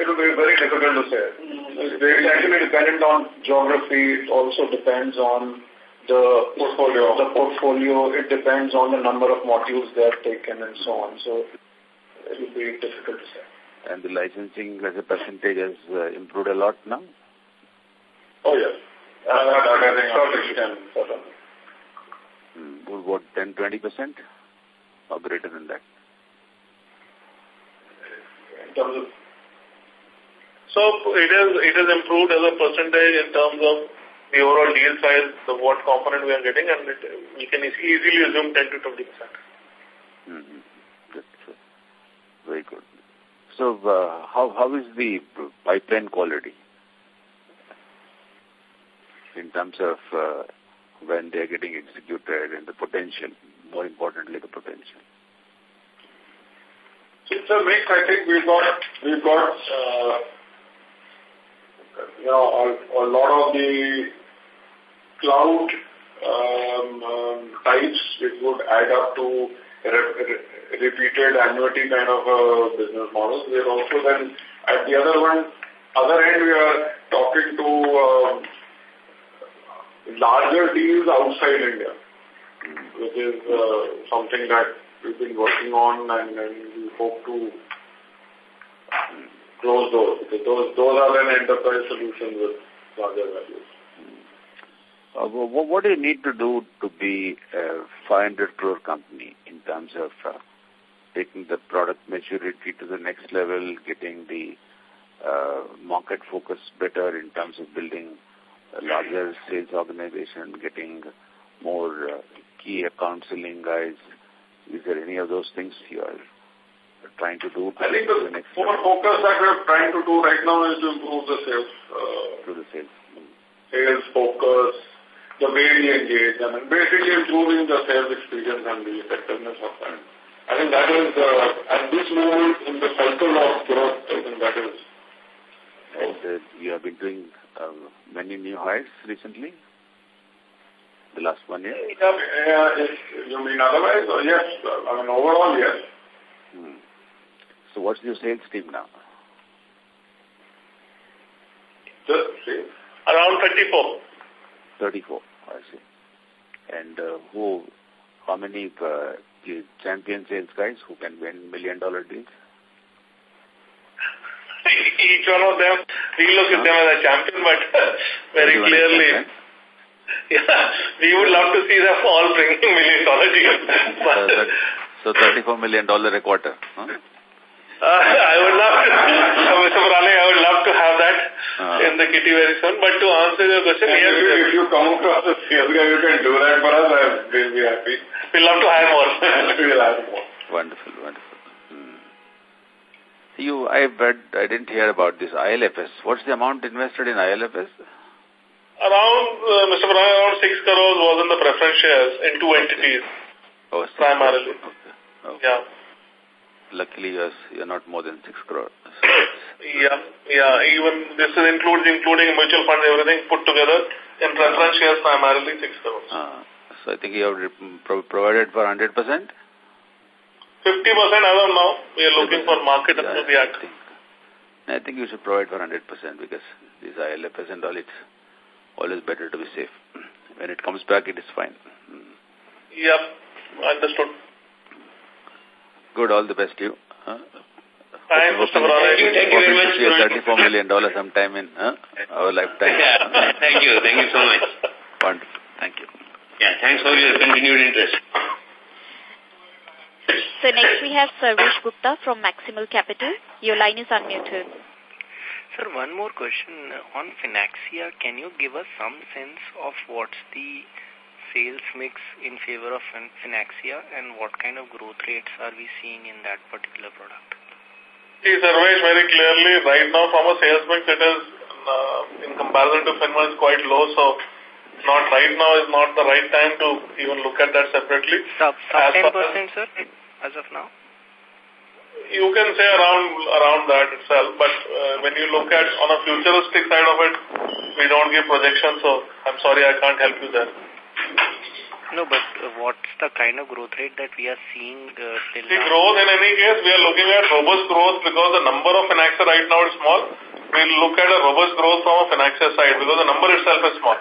it will be very difficult to say. It's actually dependent on geography. It also depends on the portfolio. The portfolio, it depends on the number of modules they have taken and so on. So it will be difficult to say. And the licensing as a percentage has uh, improved a lot now? Oh, yes. Uh, that, that, I certainly. Hmm, what, 10, 20% or greater than that? Terms of so it is it is improved as a percentage in terms of the overall deal size, the what component we are getting, and it, we can easily assume 10 to 20 percent. That's uh, very good. So, uh, how how is the pipeline quality in terms of uh, when they are getting executed and the potential, more importantly, the potential? It's a mix. I think we've got we've got uh, you know a, a lot of the cloud um, um, types which would add up to re re repeated annuity kind of a business model. We are also then at the other one, other end, we are talking to um, larger deals outside India, which is uh, something that we've been working on and, and we hope to close those. Because those, those are then enterprise solutions with larger values. Uh, what do you need to do to be a 500 crore company in terms of uh, taking the product maturity to the next level, getting the uh, market focus better in terms of building a larger sales organization, getting more uh, key account selling guys? Is there any of those things you are trying to do? I think the, the next more focus that we're trying to do right now is to improve the sales. Uh, to the sales. Sales focus, the way we engage them, and basically improving the sales experience and the effectiveness of that. I think that is, uh, at this moment in the cycle of growth, I think that is. And uh, you have been doing uh, many new hires recently? The last one year? Yeah, if you mean otherwise? Yes. I mean, overall, yes. Hmm. So what's your sales team now? Just. Around 34. 34, I see. And uh, who, how many uh, champion sales guys who can win million dollar deals? Each one of them, we look at them as a champion, but very clearly, yeah, we would love to see them all bringing million dollar deals. so, so $34 million a quarter, huh? Uh, I would love to, Mr. Murali, I would love to have that uh. in the kitty very soon. But to answer your question, yes, if, you, if you come across a sales guy, you can do that for us, we'll be happy. We'll love to hire more. we'll hire more. Wonderful, wonderful. Hmm. You, I read, I didn't hear about this ILFS. What's the amount invested in ILFS? Around, uh, Mr. Murali, around 6 crores was in the preference shares in two entities. Oh, primarily. Okay. okay. Yeah luckily you're, you're not more than 6 crore. yeah, yeah. Even this is includes including mutual funds, everything put together in preference shares primarily 6 crores. Uh, so I think you have pro provided for 100%? 50% as of now. We are looking for market yeah, the act. I think, I think you should provide for 100% because these ILFS and all, it's always better to be safe. When it comes back, it is fine. Yep, understood. Good, all the best to you. Huh? Thanks, Thank you, thank you very much. $34 million sometime in huh? our lifetime. Yeah, thank you, thank you so much. Wonderful, thank you. Yeah, thanks for your continued interest. So next we have Sarvesh Gupta from Maximal Capital. Your line is unmuted. Sir, one more question. On FinnAxia, can you give us some sense of what's the sales mix in favor of FinnAxia and what kind of growth rates are we seeing in that particular product? See, Sarvesh, very clearly, right now from a sales mix, it is, uh, in comparison to Finma, is quite low, so not right now is not the right time to even look at that separately. Sub, sub 10%, sir, as of now? You can say around around that itself, but uh, when you look at on a futuristic side of it, we don't give projections, so I'm sorry I can't help you there. No, but uh, what's the kind of growth rate that we are seeing uh, till See, growth in any case, we are looking at robust growth because the number of FinnAxia right now is small. We'll look at a robust growth from a FinnAxia side because the number itself is small.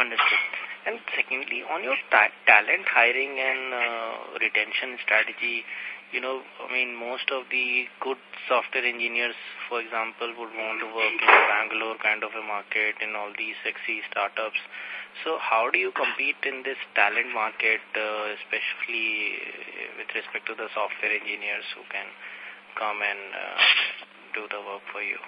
Understood. And secondly, on your ta talent hiring and uh, retention strategy, you know, I mean, most of the good software engineers, for example, would want to work in Bangalore kind of a market in all these sexy startups. So how do you compete in this talent market, uh, especially with respect to the software engineers who can come and uh, do the work for you?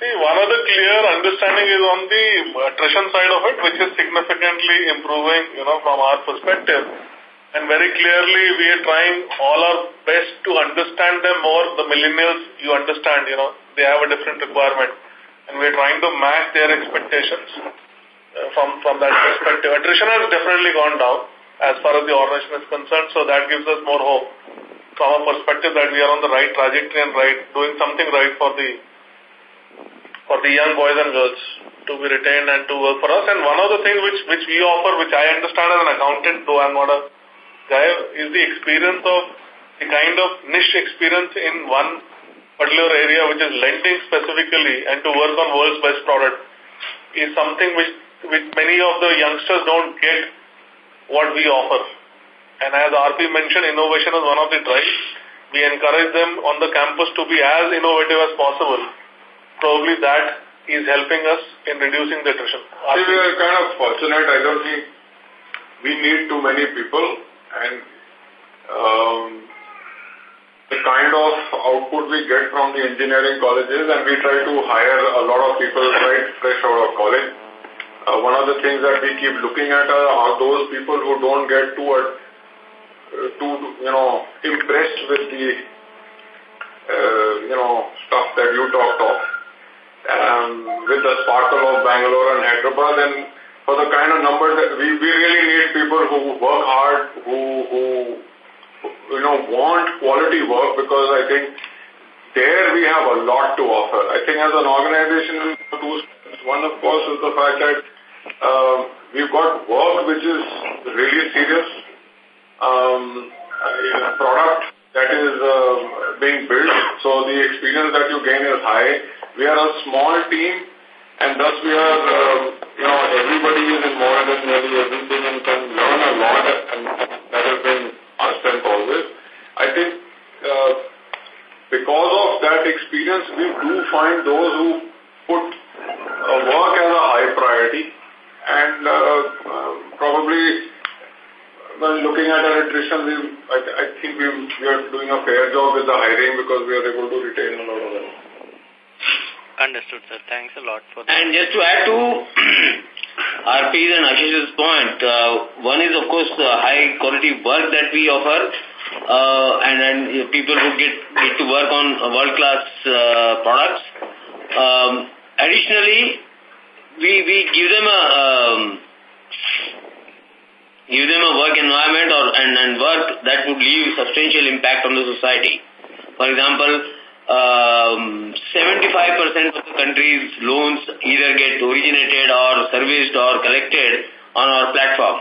See, one of the clear understanding is on the attrition side of it, which is significantly improving, you know, from our perspective. And very clearly, we are trying all our best to understand them more. The millennials, you understand, you know, they have a different requirement. And we are trying to match their expectations uh, from, from that perspective. Attrition has definitely gone down as far as the organization is concerned, so that gives us more hope from a perspective that we are on the right trajectory and right doing something right for the for the young boys and girls to be retained and to work for us. And one of the things which which we offer, which I understand as an accountant, though I'm not a guy is the experience of the kind of niche experience in one particular area which is lending specifically and to work on world's best product is something which, which many of the youngsters don't get what we offer. And as RP mentioned, innovation is one of the drives. We encourage them on the campus to be as innovative as possible. Probably that is helping us in reducing the attrition. See, we are kind of fortunate. I don't think we need too many people and um, the kind of output we get from the engineering colleges and we try to hire a lot of people right fresh out of college. Uh, one of the things that we keep looking at are, are those people who don't get too, uh, too you know, impressed with the, uh, you know, stuff that you talked of. Um, with the sparkle of Bangalore and Hyderabad, and for the kind of numbers that we, we really need people who work hard, who, who, you know, want quality work because I think there we have a lot to offer. I think as an organization, one of course is the fact that uh, we've got work which is really serious. Um, product that is uh, being built. So the experience that you gain is high. We are a small team and thus we are, uh, you know, everybody is involved in nearly everything and can learn a lot and that has been our strength always. I think uh, because of that experience, we do find those who put uh, work as a high priority and uh, uh, probably well, looking at our attrition, we, I, I think we, we are doing a fair job with the hiring because we are able to retain a lot of them. Understood, sir. Thanks a lot for that. And just to add to RP's and Ashish's point, uh, one is, of course, the high quality work that we offer, uh, and then people who get, get to work on world-class uh, products. Um, additionally, we, we give them a... Um, give them a work environment or and, and work that would leave substantial impact on the society. For example, um, 75% of the country's loans either get originated or serviced or collected on our platform.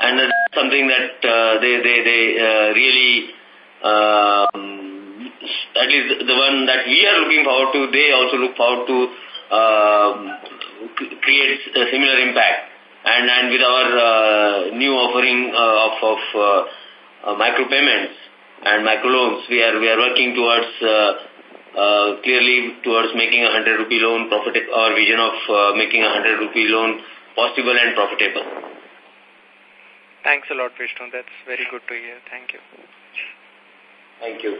And that's something that uh, they, they, they uh, really, um, at least the one that we are looking forward to, they also look forward to uh, create a similar impact and and with our uh, new offering uh, of of uh, micropayments and microloans, we are we are working towards uh, uh, clearly towards making a hundred rupee loan profitable. Our vision of uh, making a hundred rupee loan possible and profitable. Thanks a lot, Vishnu. That's very good to hear. Thank you. Thank you.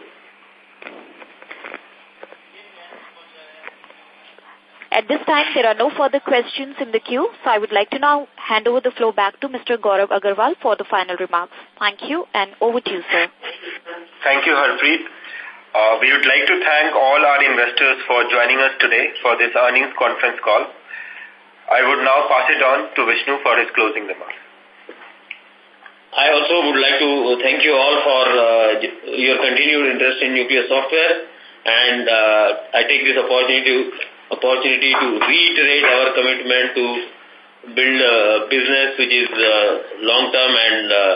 At this time, there are no further questions in the queue, so I would like to now hand over the floor back to Mr. Gaurav Agarwal for the final remarks. Thank you, and over to you, sir. Thank you, Harpreet. Uh, we would like to thank all our investors for joining us today for this earnings conference call. I would now pass it on to Vishnu for his closing remarks. I also would like to thank you all for uh, your continued interest in Nucleus Software and uh, I take this opportunity to opportunity to reiterate our commitment to build a business which is uh, long-term and uh,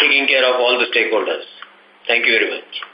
taking care of all the stakeholders. Thank you very much.